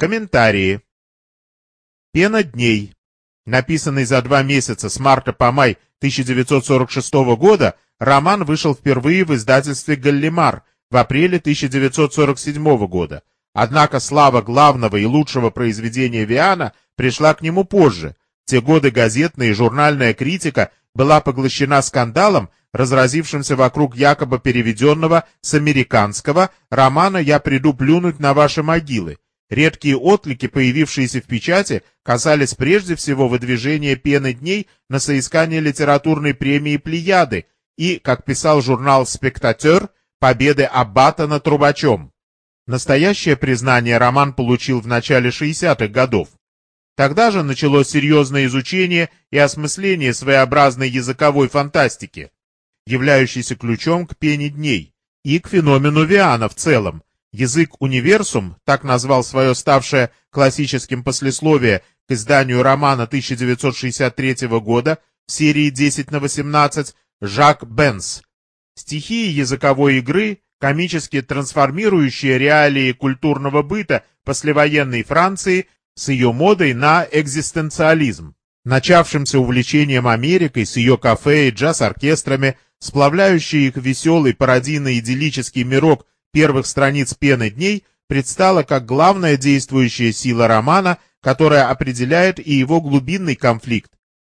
Комментарии. Пена дней. Написанный за два месяца с марта по май 1946 года, роман вышел впервые в издательстве «Галлимар» в апреле 1947 года. Однако слава главного и лучшего произведения Виана пришла к нему позже. В те годы газетная и журнальная критика была поглощена скандалом, разразившимся вокруг якобы переведенного с американского романа «Я приду плюнуть на ваши могилы». Редкие отклики, появившиеся в печати, касались прежде всего выдвижения пены дней на соискание литературной премии «Плеяды» и, как писал журнал «Спектатер», победы Аббата над Трубачом. Настоящее признание роман получил в начале 60-х годов. Тогда же началось серьезное изучение и осмысление своеобразной языковой фантастики, являющейся ключом к пене дней и к феномену Виана в целом, Язык универсум, так назвал свое ставшее классическим послесловие к изданию романа 1963 года в серии 10 на 18 Жак Бенс. Стихии языковой игры, комически трансформирующие реалии культурного быта послевоенной Франции с ее модой на экзистенциализм, начавшимся увлечением Америкой с ее кафе и джаз-оркестрами, сплавляющие их веселый пародийно-идиллический мирок первых страниц «Пены дней» предстала как главная действующая сила романа, которая определяет и его глубинный конфликт.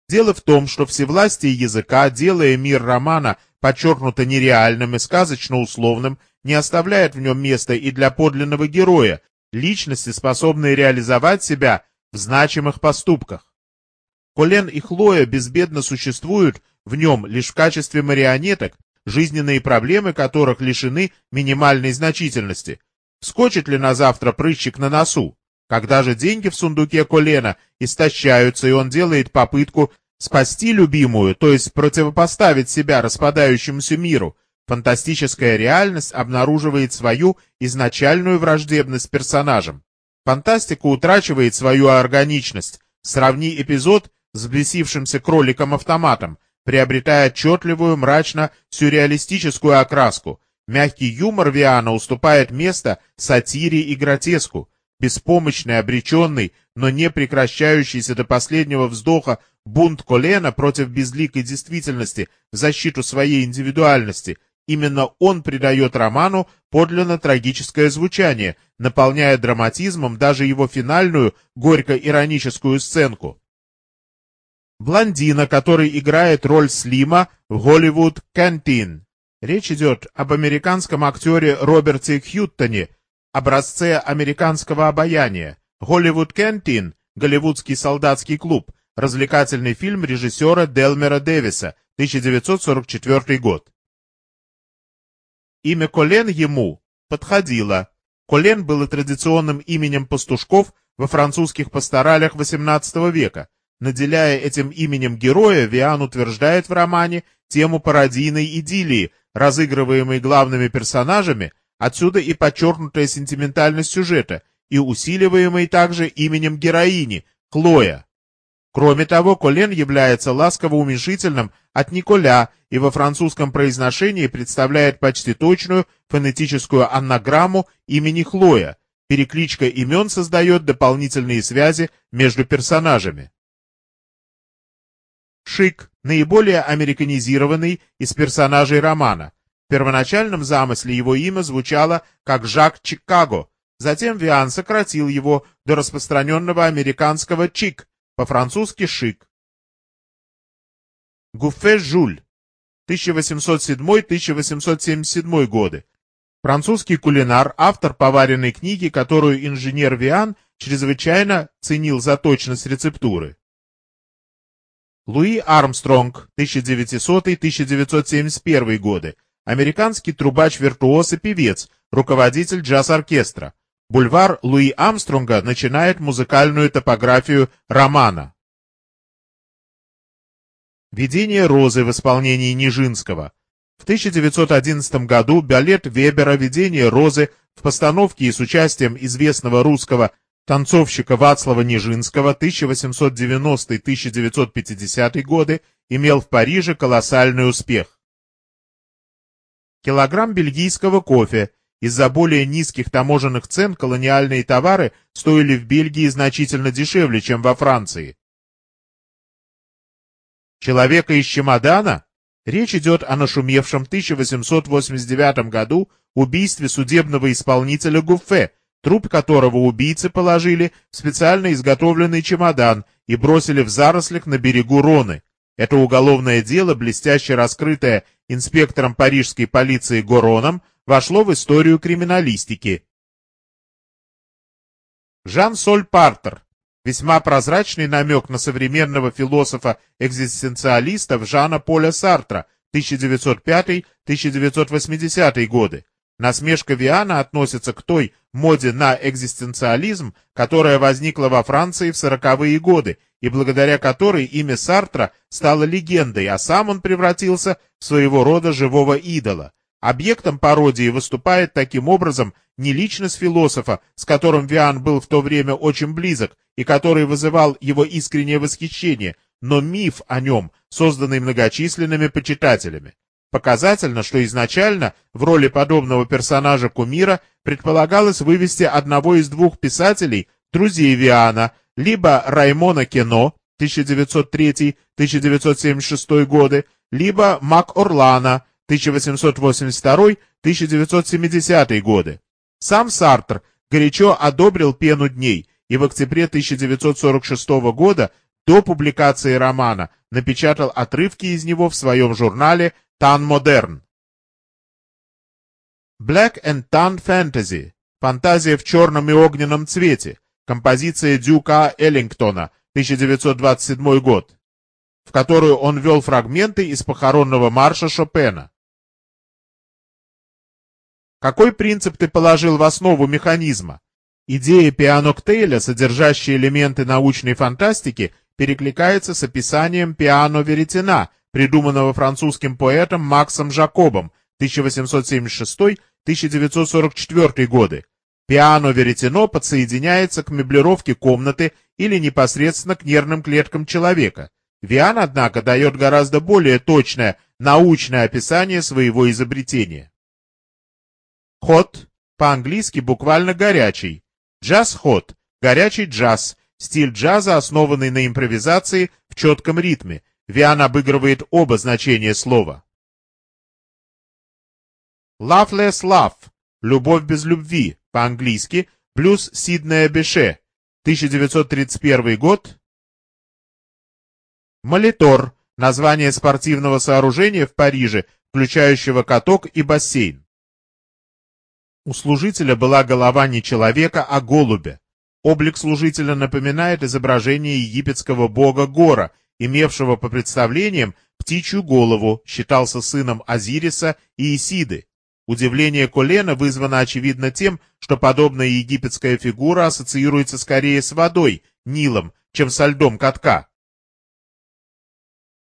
Дело в том, что всевластие языка, делая мир романа подчеркнуто нереальным и сказочно условным, не оставляет в нем места и для подлинного героя, личности, способной реализовать себя в значимых поступках. Колен и Хлоя безбедно существуют в нем лишь в качестве марионеток, жизненные проблемы которых лишены минимальной значительности. Скочит ли на завтра прыщик на носу? Когда же деньги в сундуке колена истощаются, и он делает попытку спасти любимую, то есть противопоставить себя распадающемуся миру, фантастическая реальность обнаруживает свою изначальную враждебность персонажем. Фантастика утрачивает свою органичность. Сравни эпизод с взбесившимся кроликом-автоматом, приобретая отчетливую, мрачно-сюрреалистическую окраску. Мягкий юмор Виана уступает место сатире и гротеску. Беспомощный, обреченный, но не прекращающийся до последнего вздоха бунт Колена против безликой действительности в защиту своей индивидуальности. Именно он придает роману подлинно трагическое звучание, наполняя драматизмом даже его финальную горько-ироническую сценку блондина, который играет роль Слима в «Голливуд Кантин». Речь идет об американском актере Роберте Хьюттоне, образце американского обаяния. «Голливуд Кантин» — голливудский солдатский клуб, развлекательный фильм режиссера Делмера Дэвиса, 1944 год. Имя Колен ему подходило. Колен было традиционным именем пастушков во французских пасторалях XVIII века, Наделяя этим именем героя, Виан утверждает в романе тему пародийной идиллии, разыгрываемой главными персонажами, отсюда и подчеркнутая сентиментальность сюжета, и усиливаемой также именем героини, Хлоя. Кроме того, Колен является ласково-уменьшительным от Николя и во французском произношении представляет почти точную фонетическую анаграмму имени Хлоя. Перекличка имен создает дополнительные связи между персонажами. Шик – наиболее американизированный из персонажей романа. В первоначальном замысле его имя звучало как Жак Чикаго, затем Виан сократил его до распространенного американского Чик, по-французски Шик. Гуффе Жуль, 1807-1877 годы. Французский кулинар, автор поваренной книги, которую инженер Виан чрезвычайно ценил за точность рецептуры. Луи Армстронг, 1900-1971 годы, американский трубач-виртуоз и певец, руководитель джаз-оркестра. Бульвар Луи Армстронга начинает музыкальную топографию романа. Видение розы в исполнении Нижинского. В 1911 году балет Вебера «Видение розы» в постановке и с участием известного русского танцовщика Вацлава Нижинского 1890-1950 годы имел в Париже колоссальный успех. Килограмм бельгийского кофе из-за более низких таможенных цен колониальные товары стоили в Бельгии значительно дешевле, чем во Франции. Человека из чемодана? Речь идет о нашумевшем 1889 году убийстве судебного исполнителя Гуффе, труп которого убийцы положили в специально изготовленный чемодан и бросили в зарослях на берегу Роны. Это уголовное дело, блестяще раскрытое инспектором парижской полиции Гороном, вошло в историю криминалистики. Жан-Соль Партер. Весьма прозрачный намек на современного философа-экзистенциалиста Жана Поля Сартра 1905-1980 годы. Насмешка Виана относится к той моде на экзистенциализм, которая возникла во Франции в сороковые годы и благодаря которой имя Сартра стало легендой, а сам он превратился в своего рода живого идола. Объектом пародии выступает таким образом не личность философа, с которым Виан был в то время очень близок и который вызывал его искреннее восхищение, но миф о нем, созданный многочисленными почитателями. Показательно, что изначально в роли подобного персонажа-кумира предполагалось вывести одного из двух писателей, друзей Виана, либо Раймона Кено 1903-1976 годы, либо Мак Орлана 1882-1970 годы. Сам Сартр горячо одобрил «Пену дней» и в октябре 1946 года до публикации романа напечатал отрывки из него в своем журнале «Тан Модерн». Black and Tan Fantasy – фантазия в черном и огненном цвете, композиция Дюка Эллингтона, 1927 год, в которую он ввел фрагменты из похоронного марша Шопена. Какой принцип ты положил в основу механизма? Идея пианоктейля, содержащая элементы научной фантастики, перекликается с описанием пиано веретена, придуманного французским поэтом Максом Жакобом 1876-1944 годы. Пиано веретено подсоединяется к меблировке комнаты или непосредственно к нервным клеткам человека. Виан, однако, дает гораздо более точное научное описание своего изобретения. Хот, по-английски буквально горячий. Джаз-хот, горячий джаз, стиль джаза, основанный на импровизации в четком ритме. Виан обыгрывает оба значения слова. Loveless love, любовь без любви, по-английски, блюз Сиднея Беше, 1931 год. Молитор, название спортивного сооружения в Париже, включающего каток и бассейн. У служителя была голова не человека, а голубя. Облик служителя напоминает изображение египетского бога Гора, имевшего по представлениям птичью голову, считался сыном Азириса и Исиды. Удивление Колена вызвано очевидно тем, что подобная египетская фигура ассоциируется скорее с водой, Нилом, чем со льдом катка.